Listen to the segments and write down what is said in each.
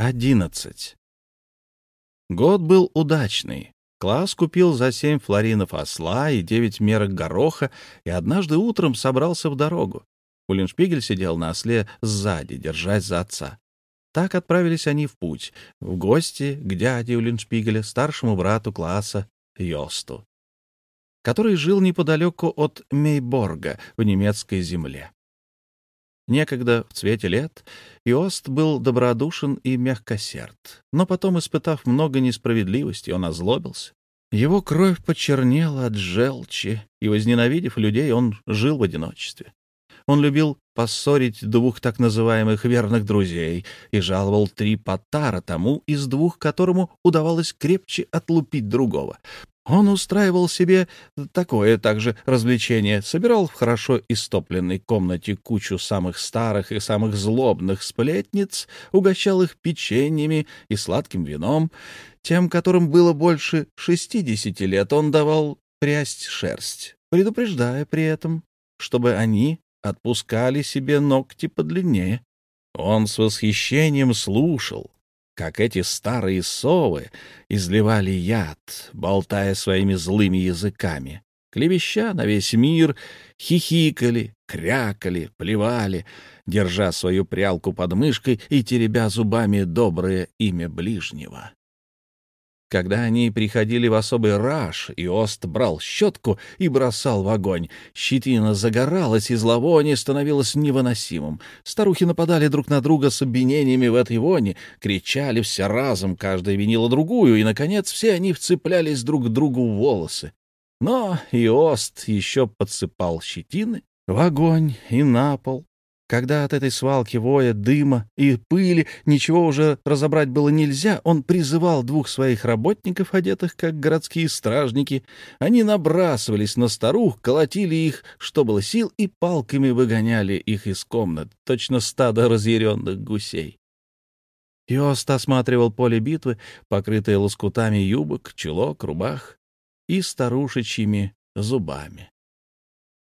11. Год был удачный. Класс купил за семь флоринов осла и девять мерок гороха, и однажды утром собрался в дорогу. Уллиншпигель сидел на осле сзади, держась за отца. Так отправились они в путь, в гости к дяде Уллиншпигеля, старшему брату класса Йосту, который жил неподалеку от Мейборга в немецкой земле. Некогда, в цвете лет, Иост был добродушен и мягкосерд, но потом, испытав много несправедливости, он озлобился. Его кровь почернела от желчи, и, возненавидев людей, он жил в одиночестве. Он любил поссорить двух так называемых верных друзей и жаловал три потара тому из двух, которому удавалось крепче отлупить другого. Он устраивал себе такое также развлечение, собирал в хорошо истопленной комнате кучу самых старых и самых злобных сплетниц, угощал их печеньями и сладким вином. Тем, которым было больше шестидесяти лет, он давал прясть шерсть, предупреждая при этом, чтобы они отпускали себе ногти подлиннее. Он с восхищением слушал, как эти старые совы изливали яд, болтая своими злыми языками, клевеща на весь мир, хихикали, крякали, плевали, держа свою прялку под мышкой и теребя зубами доброе имя ближнего. Когда они приходили в особый раж, Иост брал щетку и бросал в огонь. Щетина загоралась, и зловоние становилось невыносимым. Старухи нападали друг на друга с обвинениями в этой воне, кричали все разом, каждая винила другую, и, наконец, все они вцеплялись друг к другу в волосы. Но Иост еще подсыпал щетины в огонь и на пол, когда от этой свалки воя, дыма и пыли ничего уже разобрать было нельзя, он призывал двух своих работников, одетых как городские стражники. Они набрасывались на старух, колотили их, что было сил, и палками выгоняли их из комнат, точно стадо разъяренных гусей. Йост осматривал поле битвы, покрытое лоскутами юбок, чулок, рубах и старушечьими зубами.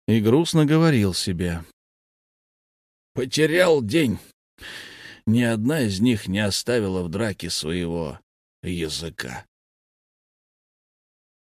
И грустно говорил себе, Потерял день. Ни одна из них не оставила в драке своего языка.